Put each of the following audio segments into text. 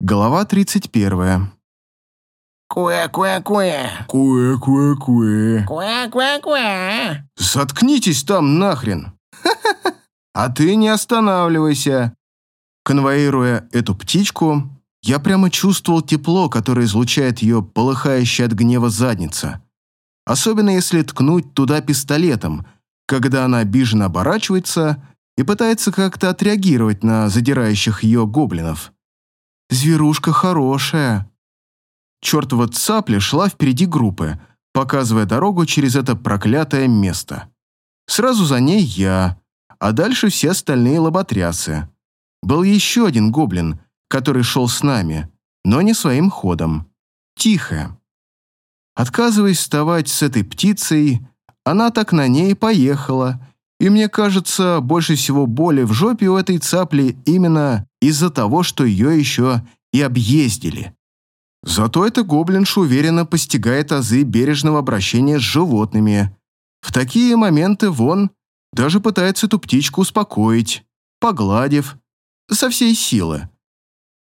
Глава 31. Куэ-куэ-куэ. Куэ-куэ-куэ. Куэ-куэ-куэ. Заткнитесь там нахрен. А ты не останавливайся. Конвоируя эту птичку, я прямо чувствовал тепло, которое излучает ее полыхающая от гнева задница. Особенно если ткнуть туда пистолетом, когда она обиженно оборачивается и пытается как-то отреагировать на задирающих ее гоблинов. Зверушка хорошая. Чертова цапля шла впереди группы, показывая дорогу через это проклятое место. Сразу за ней я, а дальше все остальные лоботрясы. Был еще один гоблин, который шел с нами, но не своим ходом. Тихо. Отказываясь вставать с этой птицей, она так на ней поехала, и мне кажется, больше всего боли в жопе у этой цапли именно из-за того, что ее еще и объездили. Зато эта гоблинша уверенно постигает азы бережного обращения с животными. В такие моменты вон даже пытается эту птичку успокоить, погладив, со всей силы.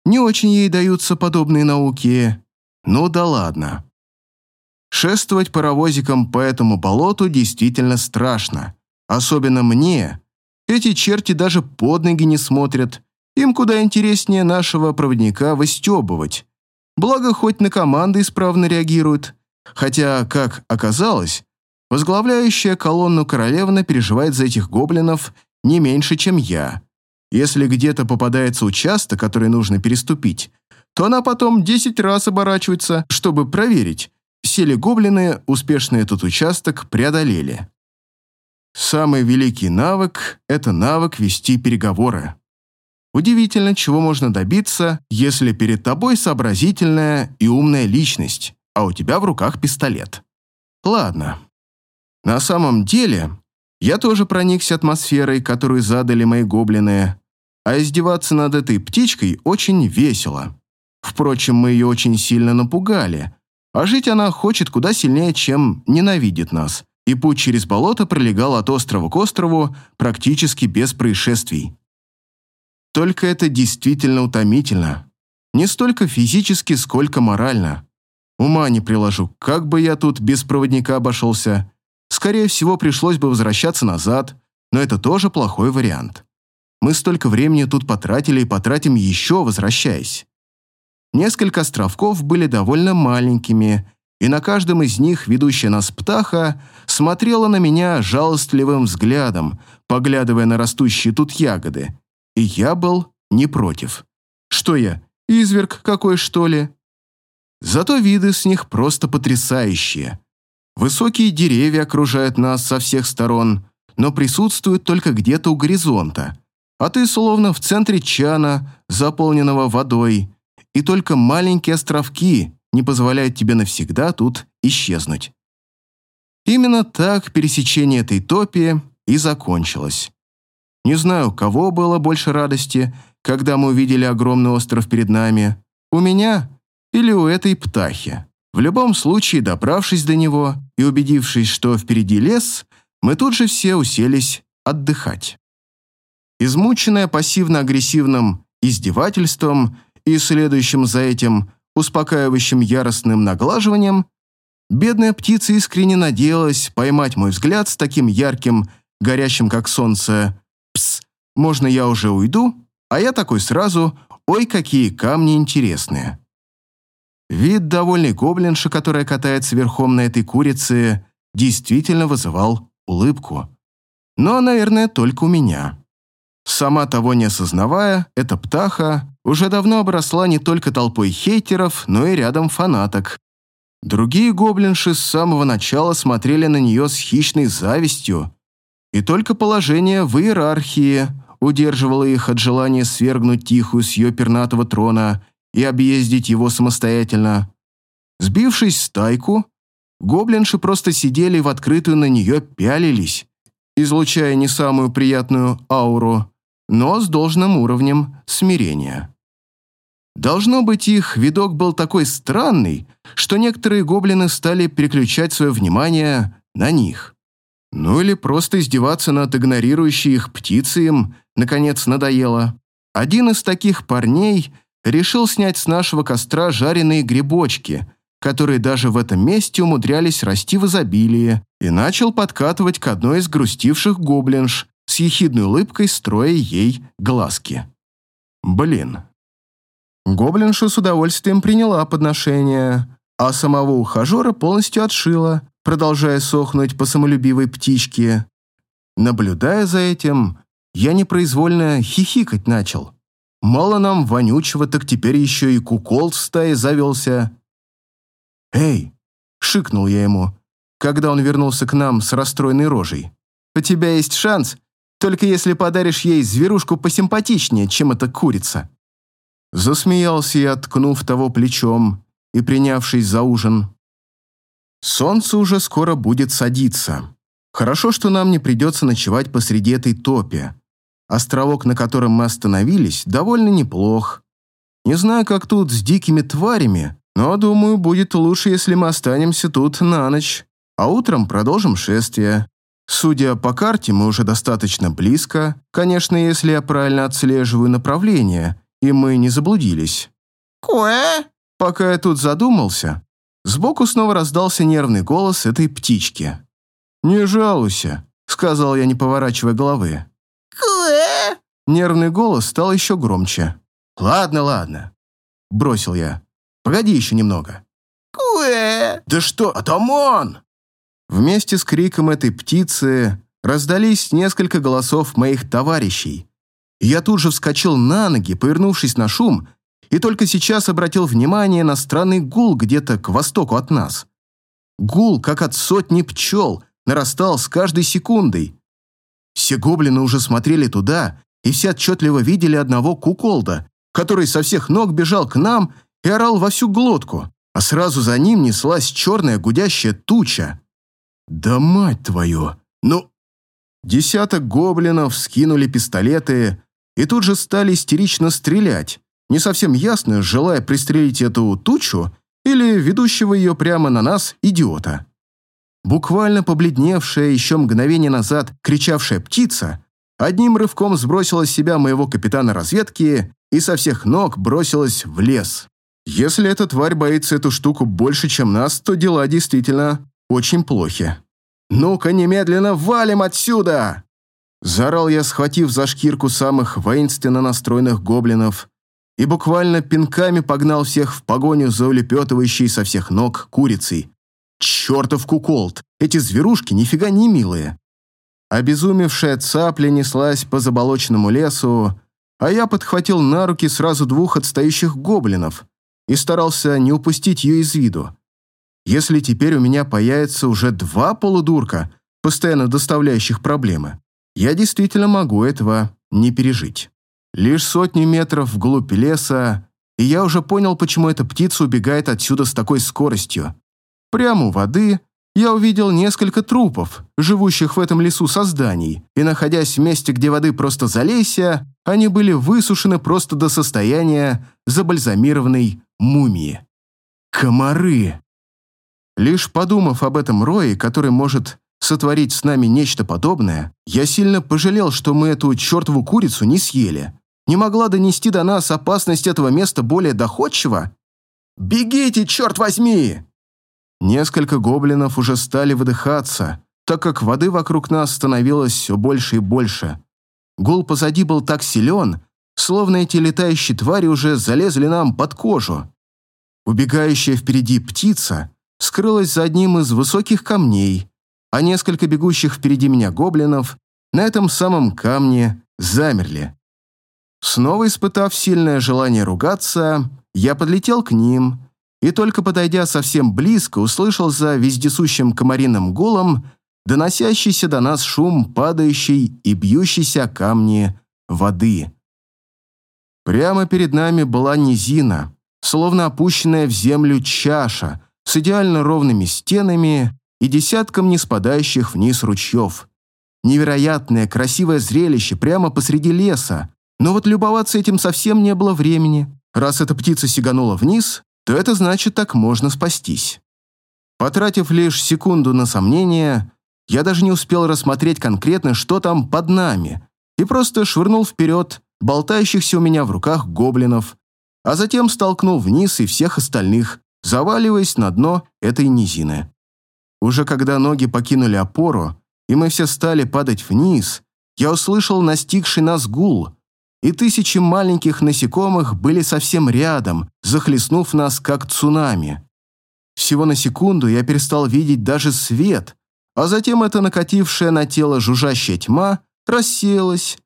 Не очень ей даются подобные науки, но да ладно. Шествовать паровозиком по этому болоту действительно страшно. Особенно мне. Эти черти даже под ноги не смотрят. Им куда интереснее нашего проводника выстебывать. Благо, хоть на команды исправно реагируют. Хотя, как оказалось, возглавляющая колонну королевна переживает за этих гоблинов не меньше, чем я. Если где-то попадается участок, который нужно переступить, то она потом 10 раз оборачивается, чтобы проверить, все ли гоблины успешно этот участок преодолели. Самый великий навык – это навык вести переговоры. Удивительно, чего можно добиться, если перед тобой сообразительная и умная личность, а у тебя в руках пистолет. Ладно. На самом деле, я тоже проникся атмосферой, которую задали мои гоблины, а издеваться над этой птичкой очень весело. Впрочем, мы ее очень сильно напугали, а жить она хочет куда сильнее, чем ненавидит нас, и путь через болото пролегал от острова к острову практически без происшествий. Только это действительно утомительно. Не столько физически, сколько морально. Ума не приложу, как бы я тут без проводника обошелся. Скорее всего, пришлось бы возвращаться назад, но это тоже плохой вариант. Мы столько времени тут потратили и потратим еще, возвращаясь. Несколько островков были довольно маленькими, и на каждом из них ведущая нас птаха смотрела на меня жалостливым взглядом, поглядывая на растущие тут ягоды, и я был не против. Что я, изверг какой, что ли? Зато виды с них просто потрясающие. Высокие деревья окружают нас со всех сторон, но присутствуют только где-то у горизонта, а ты словно в центре чана, заполненного водой, и только маленькие островки не позволяют тебе навсегда тут исчезнуть. Именно так пересечение этой топи и закончилось. Не знаю, кого было больше радости, когда мы увидели огромный остров перед нами, у меня или у этой птахи. В любом случае, добравшись до него и убедившись, что впереди лес, мы тут же все уселись отдыхать. Измученная пассивно-агрессивным издевательством и следующим за этим успокаивающим яростным наглаживанием, бедная птица искренне надеялась поймать мой взгляд с таким ярким, горящим как солнце «Пс, можно я уже уйду?» А я такой сразу «Ой, какие камни интересные!» Вид довольной гоблинши, которая катается верхом на этой курице, действительно вызывал улыбку. Но, наверное, только у меня. Сама того не осознавая, эта птаха уже давно обросла не только толпой хейтеров, но и рядом фанаток. Другие гоблинши с самого начала смотрели на нее с хищной завистью, и только положение в иерархии удерживало их от желания свергнуть Тихую с ее пернатого трона и объездить его самостоятельно. Сбившись в стайку, гоблинши просто сидели в открытую на нее пялились, излучая не самую приятную ауру, но с должным уровнем смирения. Должно быть, их видок был такой странный, что некоторые гоблины стали переключать свое внимание на них. Ну или просто издеваться над игнорирующей их птицей наконец, надоело. Один из таких парней решил снять с нашего костра жареные грибочки, которые даже в этом месте умудрялись расти в изобилии, и начал подкатывать к одной из грустивших гоблинш, с ехидной улыбкой строя ей глазки. Блин. Гоблинша с удовольствием приняла подношение, а самого ухажера полностью отшила, продолжая сохнуть по самолюбивой птичке. Наблюдая за этим, я непроизвольно хихикать начал. Мало нам вонючего, так теперь еще и кукол в стае завелся. «Эй!» — шикнул я ему, когда он вернулся к нам с расстроенной рожей. «У тебя есть шанс, только если подаришь ей зверушку посимпатичнее, чем эта курица». Засмеялся я, ткнув того плечом и принявшись за ужин. Солнце уже скоро будет садиться. Хорошо, что нам не придется ночевать посреди этой топи. Островок, на котором мы остановились, довольно неплох. Не знаю, как тут с дикими тварями, но, думаю, будет лучше, если мы останемся тут на ночь, а утром продолжим шествие. Судя по карте, мы уже достаточно близко, конечно, если я правильно отслеживаю направление, и мы не заблудились. Куэ? Пока я тут задумался, сбоку снова раздался нервный голос этой птички. «Не жалуйся», — сказал я, не поворачивая головы. Куэ? Нервный голос стал еще громче. «Ладно, ладно», — бросил я. «Погоди еще немного». Куэ? «Да что, Атаман!» Вместе с криком этой птицы раздались несколько голосов моих товарищей. Я тут же вскочил на ноги, повернувшись на шум, и только сейчас обратил внимание на странный гул где-то к востоку от нас. Гул, как от сотни пчел, нарастал с каждой секундой. Все гоблины уже смотрели туда, и все отчетливо видели одного куколда, который со всех ног бежал к нам и орал во всю глотку, а сразу за ним неслась черная гудящая туча. «Да мать твою! Ну...» Десяток гоблинов скинули пистолеты и тут же стали истерично стрелять, не совсем ясно, желая пристрелить эту тучу или ведущего ее прямо на нас идиота. Буквально побледневшая еще мгновение назад кричавшая птица одним рывком сбросила с себя моего капитана разведки и со всех ног бросилась в лес. Если эта тварь боится эту штуку больше, чем нас, то дела действительно очень плохи. «Ну-ка, немедленно валим отсюда!» Заорал я, схватив за шкирку самых воинственно настроенных гоблинов, и буквально пинками погнал всех в погоню за улепетывающей со всех ног курицей. Чертов куколт! Эти зверушки нифига не милые. Обезумевшая цапля неслась по заболоченному лесу, а я подхватил на руки сразу двух отстающих гоблинов и старался не упустить ее из виду. Если теперь у меня появится уже два полудурка, постоянно доставляющих проблемы, я действительно могу этого не пережить. Лишь сотни метров вглубь леса, и я уже понял, почему эта птица убегает отсюда с такой скоростью. Прямо у воды я увидел несколько трупов, живущих в этом лесу созданий, и, находясь в месте, где воды просто залейся, они были высушены просто до состояния забальзамированной мумии. Комары! Лишь подумав об этом рое, который может сотворить с нами нечто подобное, я сильно пожалел, что мы эту чертову курицу не съели не могла донести до нас опасность этого места более доходчиво? «Бегите, черт возьми!» Несколько гоблинов уже стали выдыхаться, так как воды вокруг нас становилось все больше и больше. Гул позади был так силен, словно эти летающие твари уже залезли нам под кожу. Убегающая впереди птица скрылась за одним из высоких камней, а несколько бегущих впереди меня гоблинов на этом самом камне замерли. Снова испытав сильное желание ругаться, я подлетел к ним и только подойдя совсем близко, услышал за вездесущим комариным гулом доносящийся до нас шум падающей и бьющейся камни воды. Прямо перед нами была низина, словно опущенная в землю чаша с идеально ровными стенами и десятком не спадающих вниз ручьев. Невероятное красивое зрелище прямо посреди леса, но вот любоваться этим совсем не было времени. Раз эта птица сиганула вниз, то это значит, так можно спастись. Потратив лишь секунду на сомнение, я даже не успел рассмотреть конкретно, что там под нами, и просто швырнул вперед болтающихся у меня в руках гоблинов, а затем столкнул вниз и всех остальных, заваливаясь на дно этой низины. Уже когда ноги покинули опору, и мы все стали падать вниз, я услышал настигший нас гул, и тысячи маленьких насекомых были совсем рядом, захлестнув нас как цунами. Всего на секунду я перестал видеть даже свет, а затем эта накатившая на тело жужжащая тьма рассеялась,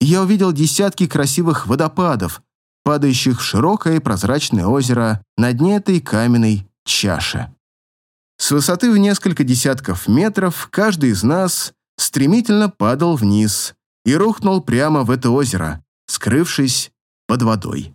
и я увидел десятки красивых водопадов, падающих в широкое прозрачное озеро на дне этой каменной чаши. С высоты в несколько десятков метров каждый из нас стремительно падал вниз и рухнул прямо в это озеро, скрывшись под водой.